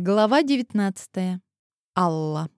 Глава 19. Алла.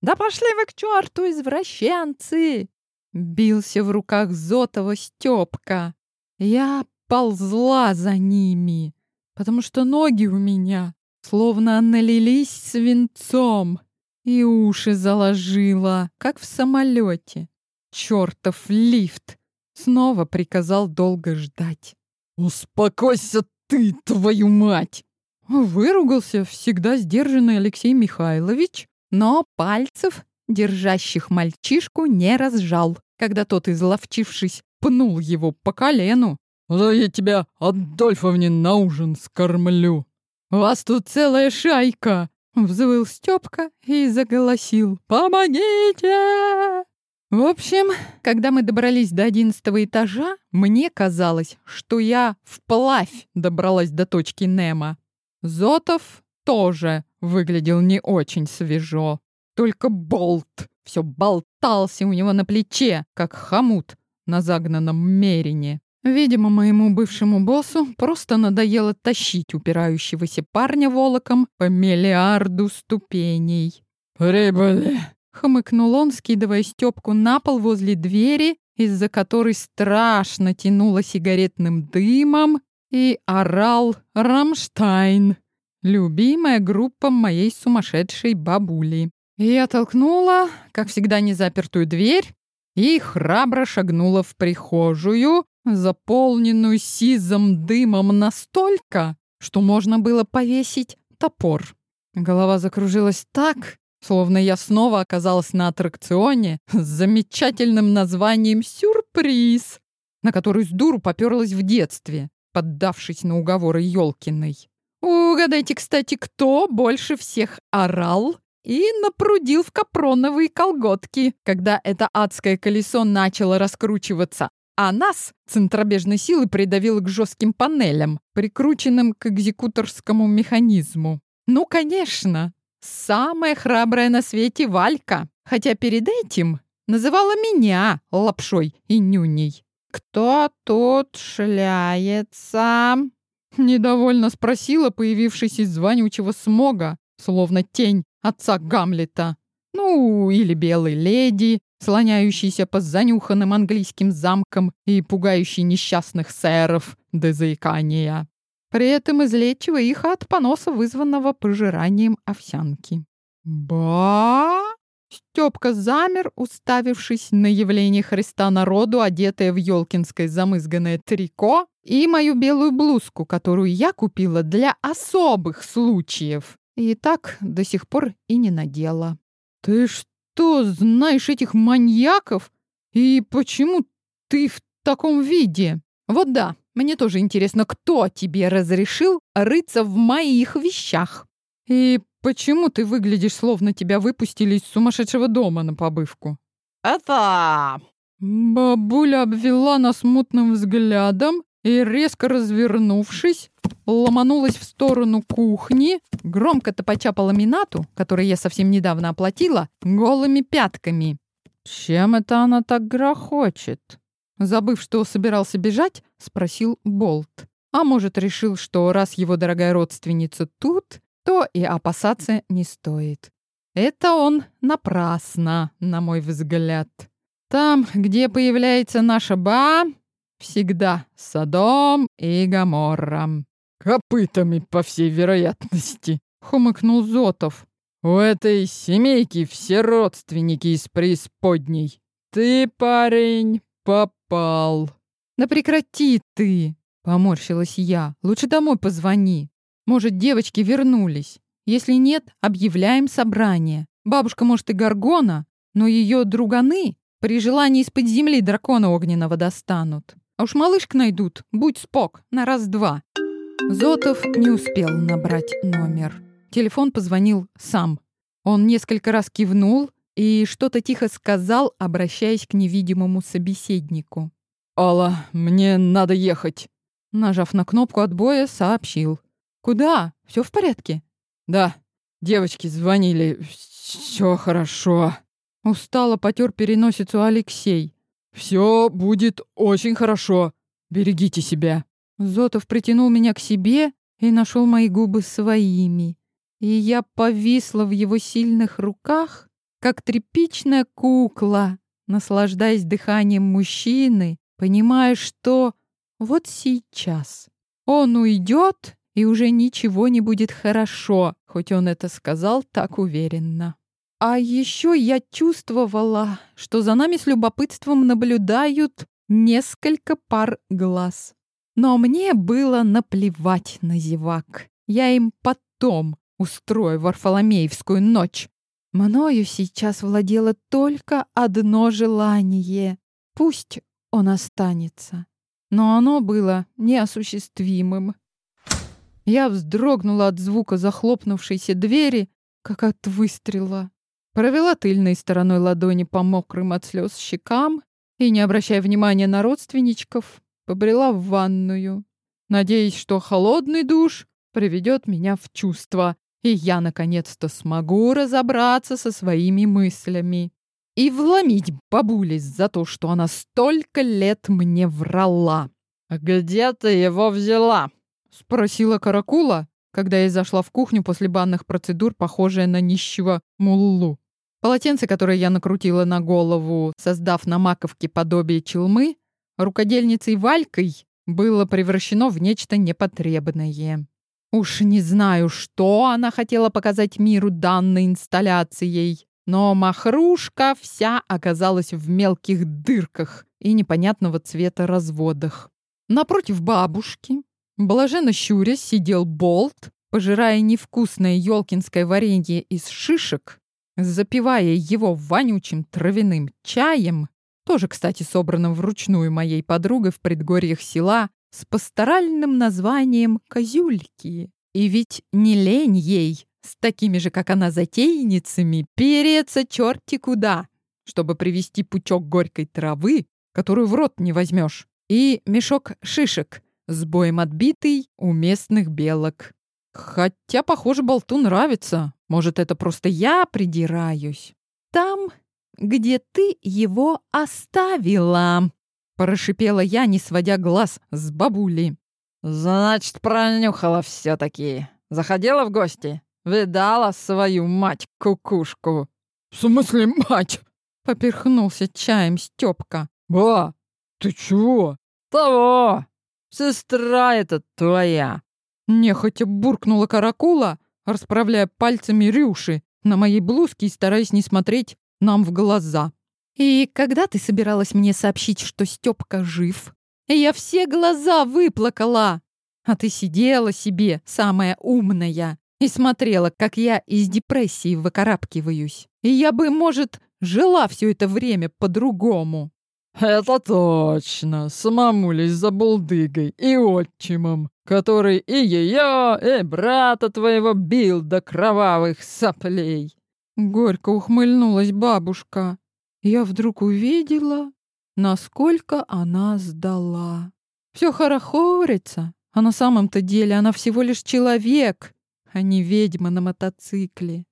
«Да пошли вы к черту, извращенцы!» Бился в руках Зотова Стёпка. Я ползла за ними, потому что ноги у меня словно налились свинцом и уши заложила, как в самолете. Чертов лифт! Снова приказал долго ждать. «Успокойся ты, твою мать!» Выругался всегда сдержанный Алексей Михайлович, но пальцев, держащих мальчишку, не разжал, когда тот, изловчившись, пнул его по колену. «Да я тебя Адольфовне на ужин скормлю!» «Вас тут целая шайка!» — взвыл Степка и заголосил. «Помогите!» В общем, когда мы добрались до одиннадцатого этажа, мне казалось, что я вплавь добралась до точки Немо. Зотов тоже выглядел не очень свежо. Только болт все болтался у него на плече, как хомут на загнанном мерине. Видимо, моему бывшему боссу просто надоело тащить упирающегося парня волоком по миллиарду ступеней. «Прибыли!» — хмыкнул он, скидывая Стёпку на пол возле двери, из-за которой страшно тянуло сигаретным дымом и орал «Рамштайн», любимая группа моей сумасшедшей бабули. Я толкнула, как всегда, незапертую дверь и храбро шагнула в прихожую, заполненную сизым дымом настолько, что можно было повесить топор. Голова закружилась так, словно я снова оказалась на аттракционе с замечательным названием «Сюрприз», на который с дуру попёрлась в детстве поддавшись на уговоры Ёлкиной. Угадайте, кстати, кто больше всех орал и напрудил в капроновые колготки, когда это адское колесо начало раскручиваться, а нас центробежной силой придавило к жестким панелям, прикрученным к экзекуторскому механизму. Ну, конечно, самая храбрая на свете Валька, хотя перед этим называла меня лапшой и нюней. «Кто тут шляется?» Недовольно спросила, появившись из звонючего смога, словно тень отца Гамлета. Ну, или белой леди, слоняющейся по занюханным английским замкам и пугающей несчастных сэров до заикания. При этом излечивая их от поноса, вызванного пожиранием овсянки. «Ба!» Степка замер, уставившись на явление Христа народу, одетое в елкинское замызганное трико и мою белую блузку, которую я купила для особых случаев. И так до сих пор и не надела. «Ты что, знаешь этих маньяков? И почему ты в таком виде?» «Вот да, мне тоже интересно, кто тебе разрешил рыться в моих вещах?» «И Почему ты выглядишь, словно тебя выпустили из сумасшедшего дома на побывку? Это... Бабуля обвела нас мутным взглядом и, резко развернувшись, ломанулась в сторону кухни, громко топача по ламинату, который я совсем недавно оплатила, голыми пятками. Чем это она так грохочет? Забыв, что собирался бежать, спросил Болт. А может, решил, что раз его дорогая родственница тут, то и опасаться не стоит. Это он напрасно, на мой взгляд. Там, где появляется наша ба, всегда Содом и Гоморра. «Копытами, по всей вероятности», — хумыкнул Зотов. «У этой семейки все родственники из преисподней. Ты, парень, попал». «Да прекрати ты!» — поморщилась я. «Лучше домой позвони. Может, девочки вернулись. Если нет, объявляем собрание. Бабушка, может, и Гаргона, но ее друганы при желании из-под земли дракона огненного достанут. А уж малышк найдут, будь спок, на раз-два. Зотов не успел набрать номер. Телефон позвонил сам. Он несколько раз кивнул и что-то тихо сказал, обращаясь к невидимому собеседнику. «Алла, мне надо ехать», нажав на кнопку отбоя, сообщил. «Куда? Все в порядке?» «Да, девочки звонили. Все хорошо». Устало потер переносицу Алексей. «Все будет очень хорошо. Берегите себя». Зотов притянул меня к себе и нашел мои губы своими. и я повисла в его сильных руках, как тряпичная кукла, наслаждаясь дыханием мужчины, понимая, что вот сейчас он уйдет, и уже ничего не будет хорошо, хоть он это сказал так уверенно. А еще я чувствовала, что за нами с любопытством наблюдают несколько пар глаз. Но мне было наплевать на зевак. Я им потом устрою Варфоломеевскую ночь. Мною сейчас владело только одно желание. Пусть он останется. Но оно было неосуществимым. Я вздрогнула от звука захлопнувшейся двери, как от выстрела. Провела тыльной стороной ладони по мокрым от слез щекам и, не обращая внимания на родственничков, побрела в ванную, надеясь, что холодный душ приведет меня в чувство, и я наконец-то смогу разобраться со своими мыслями и вломить бабуле за то, что она столько лет мне врала. «А где ты его взяла?» — спросила Каракула, когда я зашла в кухню после банных процедур, похожая на нищего муллу. Полотенце, которое я накрутила на голову, создав на маковке подобие челмы, рукодельницей Валькой было превращено в нечто непотребное. Уж не знаю, что она хотела показать миру данной инсталляцией, но махрушка вся оказалась в мелких дырках и непонятного цвета разводах. Напротив бабушки, блаженно щурясь, сидел болт, пожирая невкусное елкинское варенье из шишек, запивая его вонючим травяным чаем, тоже, кстати, собранным вручную моей подругой в предгорьях села, с пасторальным названием «Козюльки». И ведь не лень ей с такими же, как она, затейницами переться черти куда, чтобы привезти пучок горькой травы, которую в рот не возьмешь, и мешок шишек, с боем отбитый у местных белок. Хотя, похоже, болту нравится. Может, это просто я придираюсь. Там, где ты его оставила, Прошипела я, не сводя глаз с бабули. «Значит, пронюхала все-таки. Заходила в гости? Видала свою мать-кукушку?» «В смысле мать?» — поперхнулся чаем Степка. «Ба, ты чего?» «Того! Сестра эта твоя!» Нехотя буркнула каракула, расправляя пальцами рюши на моей блузке и стараясь не смотреть нам в глаза. «И когда ты собиралась мне сообщить, что Стёпка жив?» «Я все глаза выплакала!» «А ты сидела себе, самая умная, и смотрела, как я из депрессии выкарабкиваюсь. И я бы, может, жила все это время по-другому». «Это точно, с мамулей за булдыгой и отчимом, который и ее, и брата твоего бил до кровавых соплей». Горько ухмыльнулась бабушка я вдруг увидела, насколько она сдала. Все хорохорится, а на самом-то деле она всего лишь человек, а не ведьма на мотоцикле.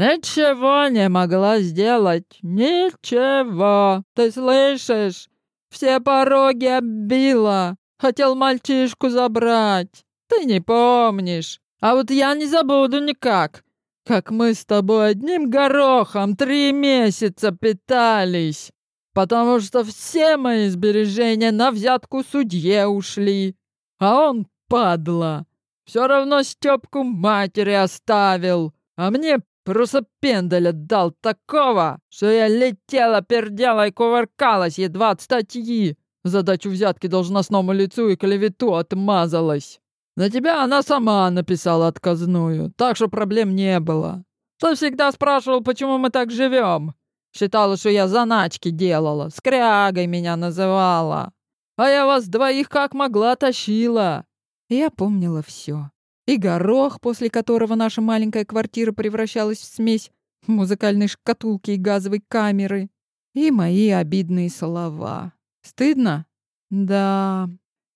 «Ничего не могла сделать, ничего, ты слышишь? Все пороги оббила, хотел мальчишку забрать, ты не помнишь, а вот я не забуду никак. Как мы с тобой одним горохом три месяца питались, потому что все мои сбережения на взятку судье ушли, а он, падла, все равно Степку матери оставил, а мне просто пенделя дал такого, что я летела, пердела и кувыркалась едва от статьи. Задачу взятки должностному лицу и клевету отмазалась. На тебя она сама написала отказную, так что проблем не было. Ты всегда спрашивал, почему мы так живем. Считала, что я заначки делала, скрягой меня называла. А я вас двоих как могла тащила. Я помнила все. И горох, после которого наша маленькая квартира превращалась в смесь музыкальной шкатулки и газовой камеры. И мои обидные слова. Стыдно? Да,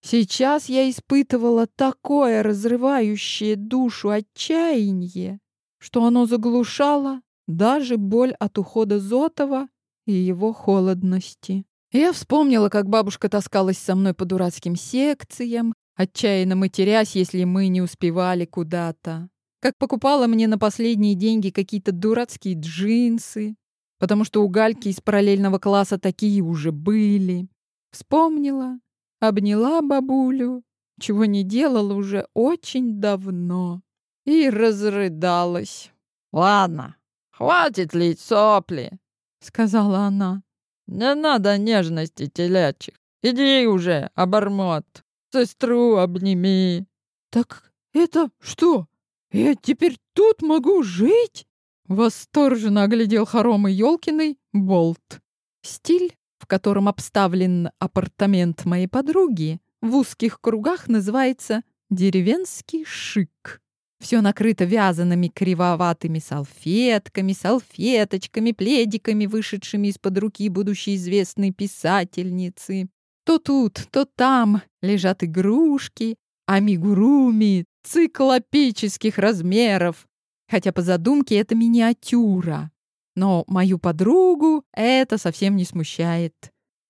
Сейчас я испытывала такое разрывающее душу отчаяние, что оно заглушало даже боль от ухода Зотова и его холодности. Я вспомнила, как бабушка таскалась со мной по дурацким секциям, отчаянно матерясь, если мы не успевали куда-то. как покупала мне на последние деньги какие-то дурацкие джинсы, потому что у Гальки из параллельного класса такие уже были. Вспомнила, обняла бабулю, чего не делала уже очень давно, и разрыдалась. «Ладно, хватит лить сопли», — сказала она. «Не надо нежности телячьих. Иди уже, обормот, сестру обними». «Так это что, я теперь тут могу жить?» Восторженно оглядел хоромы Ёлкиной болт. Стиль, в котором обставлен апартамент моей подруги, в узких кругах называется «деревенский шик». Все накрыто вязаными кривоватыми салфетками, салфеточками, пледиками, вышедшими из-под руки будущей известной писательницы. То тут, то там лежат игрушки, амигуруми циклопических размеров, хотя по задумке это миниатюра. Но мою подругу это совсем не смущает.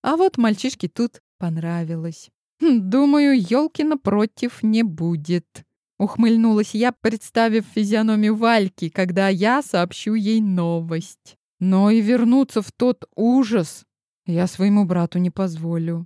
А вот мальчишке тут понравилось. Хм, думаю, Ёлкина против не будет. Ухмыльнулась я, представив физиономию Вальки, когда я сообщу ей новость. Но и вернуться в тот ужас я своему брату не позволю.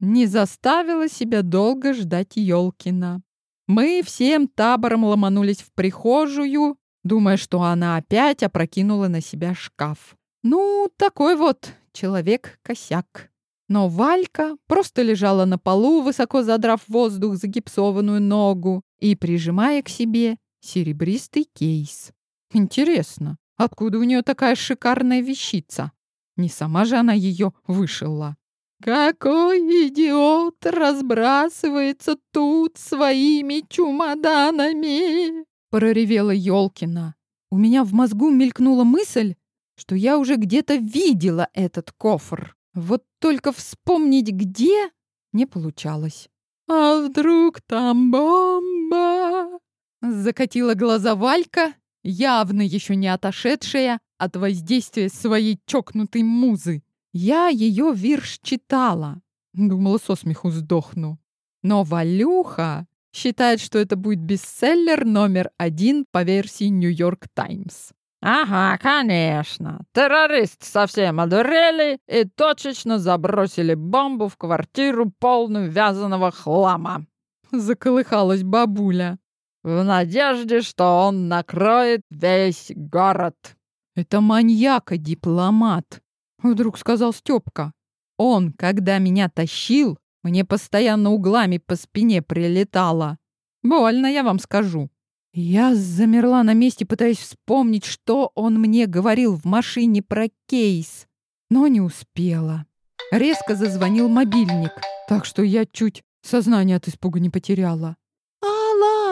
Не заставила себя долго ждать Ёлкина. Мы всем табором ломанулись в прихожую, думая, что она опять опрокинула на себя шкаф. Ну, такой вот человек-косяк. Но Валька просто лежала на полу, высоко задрав воздух загипсованную ногу и прижимая к себе серебристый кейс. Интересно, откуда у нее такая шикарная вещица? Не сама же она ее вышила. «Какой идиот разбрасывается тут своими чемоданами!» проревела Ёлкина. У меня в мозгу мелькнула мысль, что я уже где-то видела этот кофр. Вот только вспомнить где не получалось. «А вдруг там бомба?» Закатила глаза Валька, явно еще не отошедшая от воздействия своей чокнутой музы. Я ее вирш читала. Думала, со смеху сдохну. Но Валюха считает, что это будет бестселлер номер один по версии «Нью-Йорк Таймс». «Ага, конечно. Террористы совсем одурели и точечно забросили бомбу в квартиру, полную вязаного хлама». Заколыхалась бабуля. «В надежде, что он накроет весь город». «Это маньяка-дипломат», — вдруг сказал Степка. «Он, когда меня тащил, мне постоянно углами по спине прилетало. Больно, я вам скажу. Я замерла на месте, пытаясь вспомнить, что он мне говорил в машине про кейс, но не успела. Резко зазвонил мобильник, так что я чуть сознание от испуга не потеряла.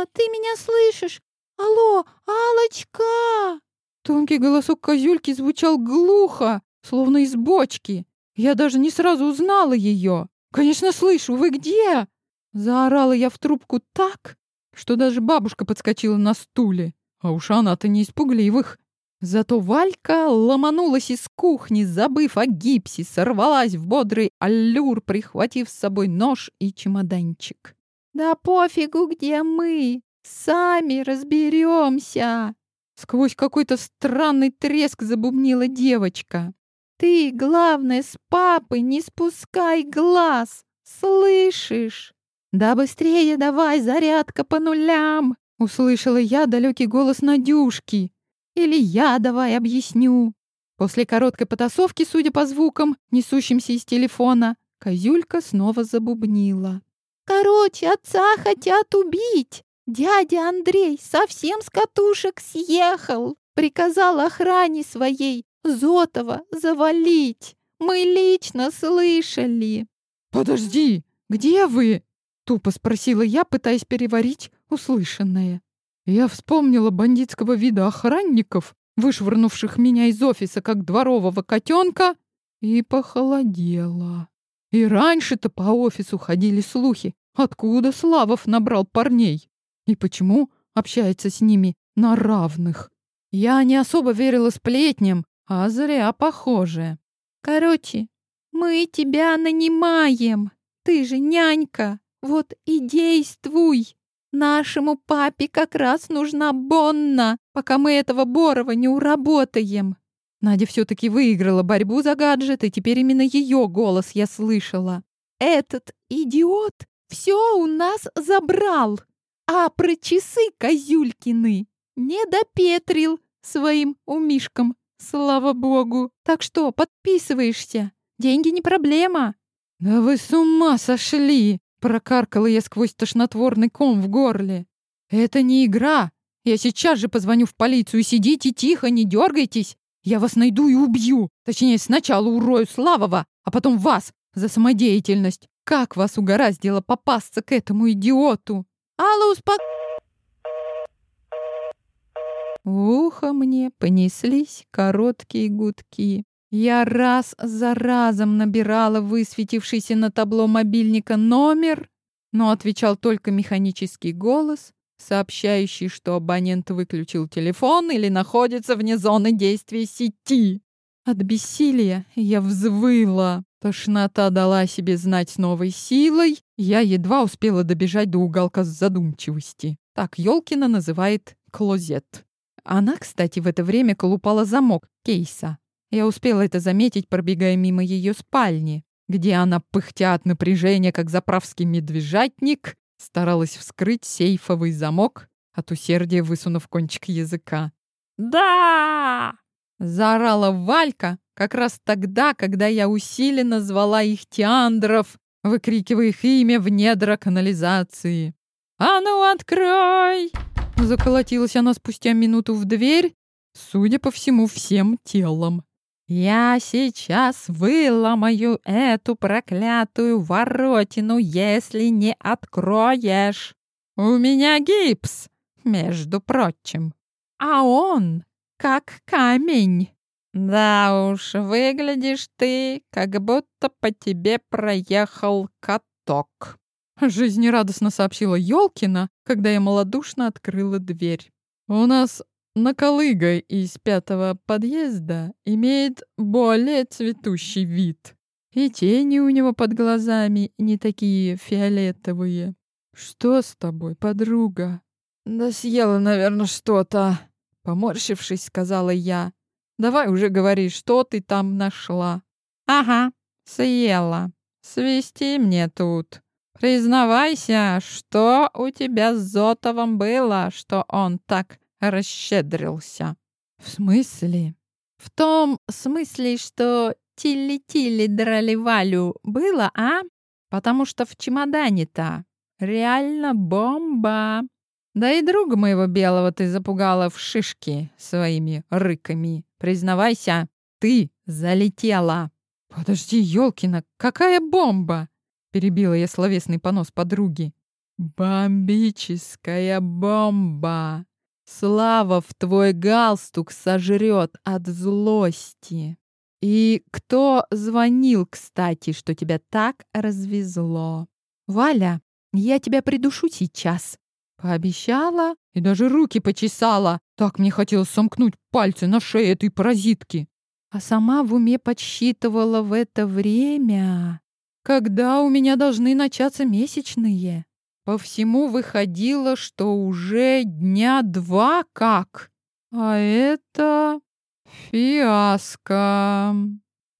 «Алла, ты меня слышишь? Алло, Алочка!» Тонкий голосок козюльки звучал глухо, словно из бочки. Я даже не сразу узнала ее. «Конечно, слышу! Вы где?» Заорала я в трубку так, что даже бабушка подскочила на стуле. А уж она-то не испугливых. Зато Валька ломанулась из кухни, забыв о гипсе, сорвалась в бодрый аллюр, прихватив с собой нож и чемоданчик. «Да пофигу, где мы! Сами разберемся!» Сквозь какой-то странный треск забубнила девочка. «Ты, главное, с папы не спускай глаз! Слышишь?» «Да быстрее давай, зарядка по нулям!» Услышала я далекий голос Надюшки. «Или я давай объясню». После короткой потасовки, судя по звукам, несущимся из телефона, Козюлька снова забубнила. «Короче, отца хотят убить. Дядя Андрей совсем с катушек съехал. Приказал охране своей Зотова завалить. Мы лично слышали». «Подожди, где вы?» Тупо спросила я, пытаясь переварить услышанное. Я вспомнила бандитского вида охранников, вышвырнувших меня из офиса как дворового котенка, и похолодела. И раньше-то по офису ходили слухи, откуда Славов набрал парней и почему общается с ними на равных. Я не особо верила сплетням, а зря похоже. Короче, мы тебя нанимаем. Ты же нянька. Вот и действуй. Нашему папе как раз нужна Бонна, пока мы этого Борова не уработаем. Надя все-таки выиграла борьбу за гаджет, и теперь именно ее голос я слышала. Этот идиот все у нас забрал, а про часы Козюлькины не допетрил своим умишкам, слава богу. Так что, подписываешься? Деньги не проблема. Да вы с ума сошли! Прокаркала я сквозь тошнотворный ком в горле. «Это не игра! Я сейчас же позвоню в полицию. Сидите тихо, не дергайтесь. Я вас найду и убью. Точнее, сначала урою Славова, а потом вас за самодеятельность. Как вас угораздило попасться к этому идиоту? Алла, успок... В ухо мне понеслись короткие гудки. Я раз за разом набирала высветившийся на табло мобильника номер, но отвечал только механический голос, сообщающий, что абонент выключил телефон или находится вне зоны действия сети. От бессилия я взвыла. Тошнота дала себе знать новой силой. Я едва успела добежать до уголка с задумчивости. Так Ёлкина называет клозет. Она, кстати, в это время колупала замок кейса. Я успела это заметить, пробегая мимо ее спальни, где она, пыхтя от напряжения, как заправский медвежатник, старалась вскрыть сейфовый замок, от усердия высунув кончик языка. «Да!» — заорала Валька как раз тогда, когда я усиленно звала их Тиандров, выкрикивая их имя в недра канализации. «А ну, открой!» Заколотилась она спустя минуту в дверь, судя по всему, всем телом. Я сейчас выломаю эту проклятую воротину, если не откроешь. У меня гипс, между прочим. А он как камень. Да уж, выглядишь ты, как будто по тебе проехал каток. Жизнерадостно сообщила Ёлкина, когда я малодушно открыла дверь. У нас Наколыга из пятого подъезда имеет более цветущий вид. И тени у него под глазами не такие фиолетовые. Что с тобой, подруга? Да съела, наверное, что-то. Поморщившись, сказала я. Давай уже говори, что ты там нашла. Ага, съела. Свести мне тут. Признавайся, что у тебя с Зотовым было, что он так расщедрился. В смысле? В том смысле, что тили-тили драли Валю было, а? Потому что в чемодане-то реально бомба. Да и друга моего белого ты запугала в шишки своими рыками. Признавайся, ты залетела. Подожди, Ёлкина, какая бомба? Перебила я словесный понос подруги. Бомбическая бомба. Слава в твой галстук сожрет от злости. И кто звонил, кстати, что тебя так развезло? Валя, я тебя придушу сейчас. Пообещала и даже руки почесала. Так мне хотелось сомкнуть пальцы на шее этой паразитки. А сама в уме подсчитывала в это время, когда у меня должны начаться месячные. По всему выходило, что уже дня два как. А это фиаско.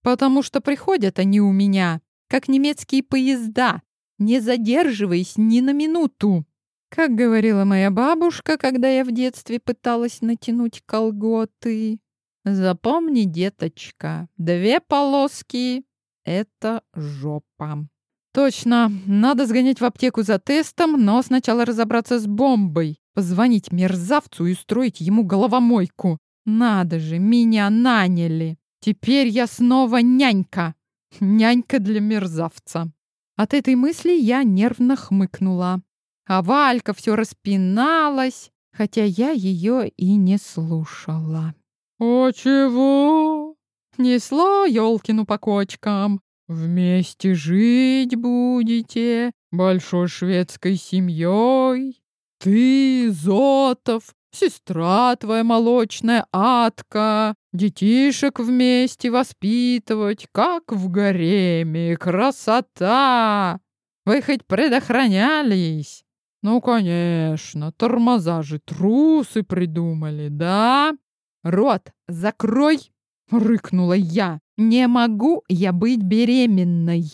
Потому что приходят они у меня, как немецкие поезда, не задерживаясь ни на минуту. Как говорила моя бабушка, когда я в детстве пыталась натянуть колготы. Запомни, деточка, две полоски — это жопа. Точно, надо сгонять в аптеку за тестом, но сначала разобраться с бомбой, позвонить мерзавцу и устроить ему головомойку. Надо же, меня наняли. Теперь я снова нянька. Нянька для мерзавца. От этой мысли я нервно хмыкнула. А Валька все распиналась, хотя я ее и не слушала. «А чего?» Несло Ёлкину по кочкам. Вместе жить будете большой шведской семьей. Ты, Зотов, сестра твоя молочная Атка, детишек вместе воспитывать, как в гареме. Красота! Вы хоть предохранялись? Ну, конечно, тормоза же трусы придумали, да? Рот закрой, рыкнула я. Не могу я быть беременной.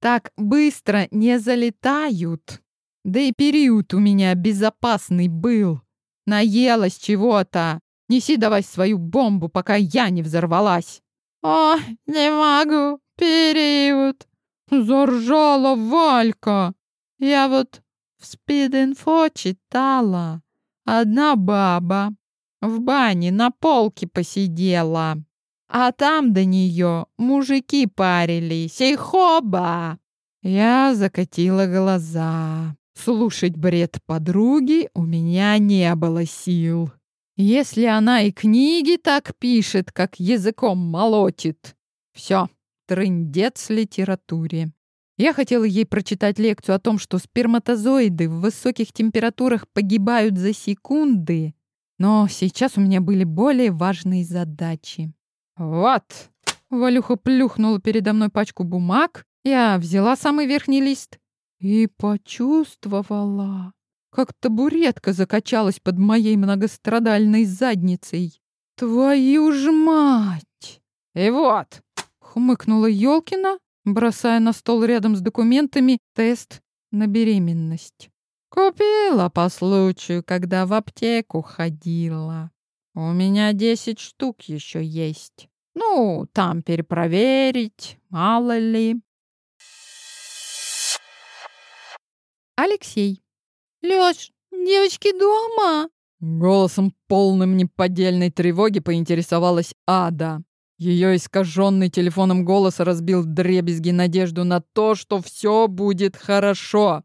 Так быстро не залетают. Да и период у меня безопасный был. Наелась чего-то. Неси давай свою бомбу, пока я не взорвалась. О, не могу. Период. Заржала Валька. Я вот в спид-инфо читала. Одна баба в бане на полке посидела. А там до нее мужики парились. И хоба! Я закатила глаза. Слушать бред подруги у меня не было сил. Если она и книги так пишет, как языком молотит. Все, трындец литературе. Я хотела ей прочитать лекцию о том, что сперматозоиды в высоких температурах погибают за секунды, но сейчас у меня были более важные задачи. «Вот!» Валюха плюхнула передо мной пачку бумаг. Я взяла самый верхний лист и почувствовала, как табуретка закачалась под моей многострадальной задницей. «Твою ж мать!» «И вот!» — хмыкнула Ёлкина, бросая на стол рядом с документами тест на беременность. «Купила по случаю, когда в аптеку ходила. У меня десять штук еще есть. Ну, там перепроверить, мало ли». Алексей. «Лёш, девочки дома?» Голосом полным неподдельной тревоги поинтересовалась Ада. Ее искаженный телефоном голос разбил дребезги надежду на то, что все будет хорошо.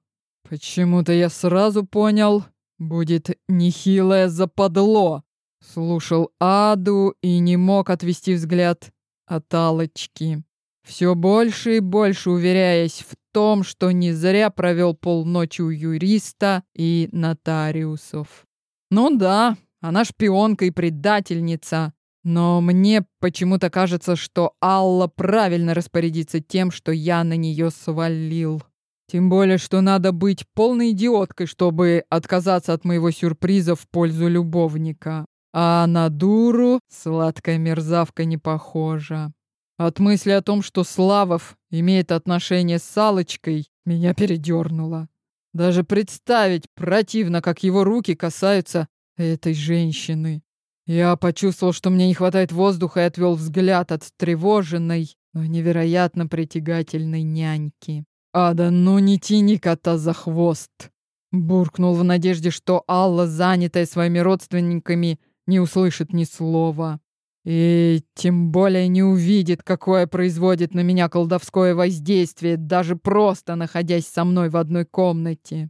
Почему-то я сразу понял, будет нехилое западло. Слушал Аду и не мог отвести взгляд от Алочки. Все больше и больше уверяясь в том, что не зря провел полночи у юриста и нотариусов. Ну да, она шпионка и предательница, но мне почему-то кажется, что Алла правильно распорядится тем, что я на нее свалил. Тем более, что надо быть полной идиоткой, чтобы отказаться от моего сюрприза в пользу любовника. А на дуру сладкая мерзавка не похожа. От мысли о том, что Славов имеет отношение с Алочкой, меня передернуло. Даже представить противно, как его руки касаются этой женщины. Я почувствовал, что мне не хватает воздуха и отвел взгляд от тревоженной, но невероятно притягательной няньки. «Ада, ну не тяни кота за хвост!» Буркнул в надежде, что Алла, занятая своими родственниками, не услышит ни слова. И тем более не увидит, какое производит на меня колдовское воздействие, даже просто находясь со мной в одной комнате.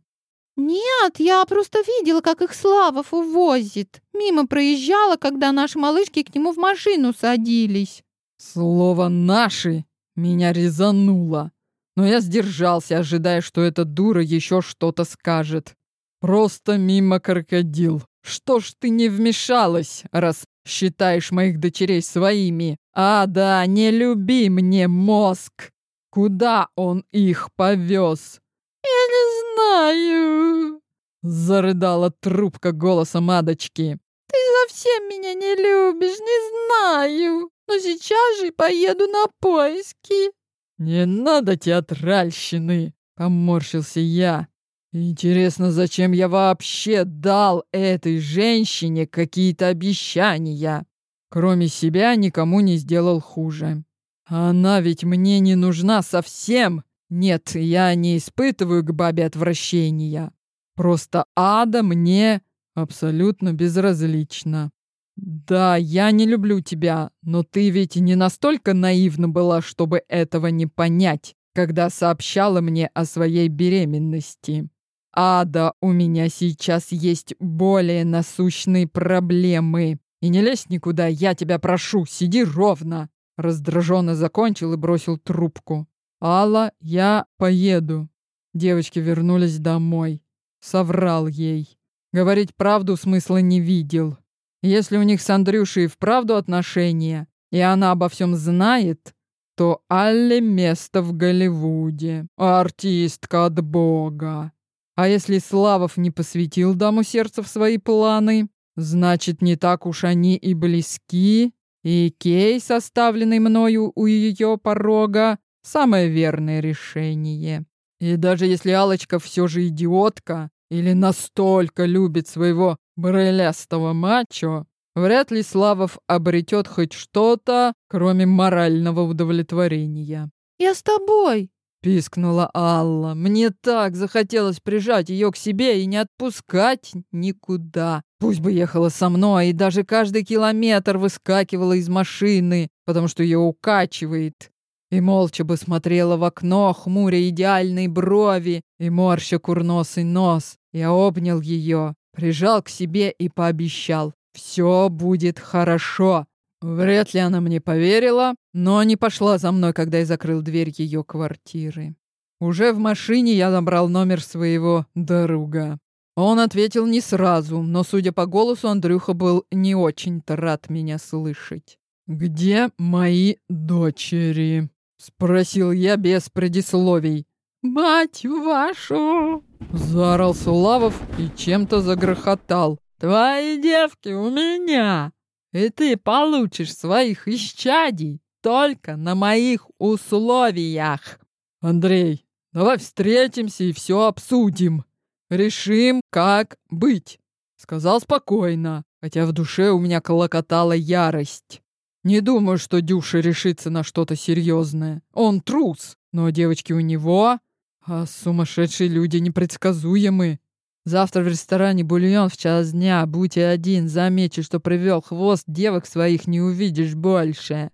«Нет, я просто видела, как их Славов увозит. Мимо проезжала, когда наши малышки к нему в машину садились». Слово «наши» меня резануло. Но я сдержался, ожидая, что эта дура еще что-то скажет. Просто мимо крокодил. Что ж ты не вмешалась, раз считаешь моих дочерей своими? А да, не люби мне мозг. Куда он их повез? Я не знаю. Зарыдала трубка голосом Адочки. Ты совсем меня не любишь, не знаю. Но сейчас же поеду на поиски. Не надо театральщины, поморщился я. Интересно, зачем я вообще дал этой женщине какие-то обещания? Кроме себя никому не сделал хуже. Она ведь мне не нужна совсем. Нет, я не испытываю к бабе отвращения. Просто ада мне абсолютно безразлична. Да, я не люблю тебя, но ты ведь не настолько наивна была, чтобы этого не понять, когда сообщала мне о своей беременности. Ада, у меня сейчас есть более насущные проблемы. И не лезь никуда, я тебя прошу, сиди ровно. Раздраженно закончил и бросил трубку. Алла, я поеду. Девочки вернулись домой. Соврал ей. Говорить правду смысла не видел. Если у них с Андрюшей вправду отношения, и она обо всем знает, что Алле место в Голливуде, артистка от бога. А если Славов не посвятил даму сердца в свои планы, значит, не так уж они и близки, и кейс, оставленный мною у ее порога, самое верное решение. И даже если Алочка все же идиотка или настолько любит своего брылястого мачо, вряд ли Славов обретет хоть что-то, кроме морального удовлетворения. «Я с тобой!» — пискнула Алла. Мне так захотелось прижать ее к себе и не отпускать никуда. Пусть бы ехала со мной и даже каждый километр выскакивала из машины, потому что ее укачивает. И молча бы смотрела в окно, хмуря идеальные брови и морща курносый нос. Я обнял ее, прижал к себе и пообещал. «Все будет хорошо». Вряд ли она мне поверила, но не пошла за мной, когда я закрыл дверь ее квартиры. Уже в машине я набрал номер своего друга. Он ответил не сразу, но, судя по голосу, Андрюха был не очень-то рад меня слышать. «Где мои дочери?» — спросил я без предисловий. «Мать вашу!» — заорал Сулавов и чем-то загрохотал. «Твои девки у меня!» и ты получишь своих исчадий только на моих условиях. Андрей, давай встретимся и все обсудим. Решим, как быть. Сказал спокойно, хотя в душе у меня колокотала ярость. Не думаю, что Дюша решится на что-то серьезное. Он трус, но девочки у него, а сумасшедшие люди непредсказуемы. Завтра в ресторане бульон в час дня. Будь один, замечу, что привел хвост девок своих не увидишь больше.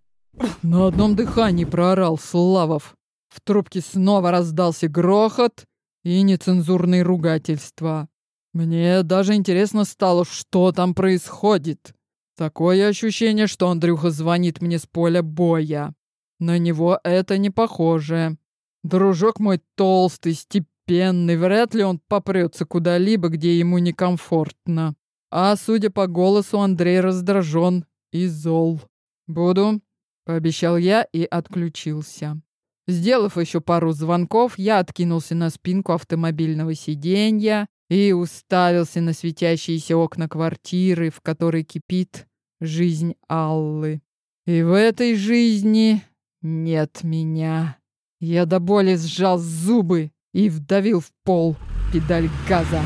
На одном дыхании проорал Славов. В трубке снова раздался грохот и нецензурные ругательства. Мне даже интересно стало, что там происходит. Такое ощущение, что Андрюха звонит мне с поля боя. На него это не похоже. Дружок мой толстый, степенный Пенный, вряд ли он попрется куда-либо, где ему некомфортно. А, судя по голосу, Андрей раздражен и зол. «Буду», — пообещал я и отключился. Сделав еще пару звонков, я откинулся на спинку автомобильного сиденья и уставился на светящиеся окна квартиры, в которой кипит жизнь Аллы. И в этой жизни нет меня. Я до боли сжал зубы и вдавил в пол педаль газа.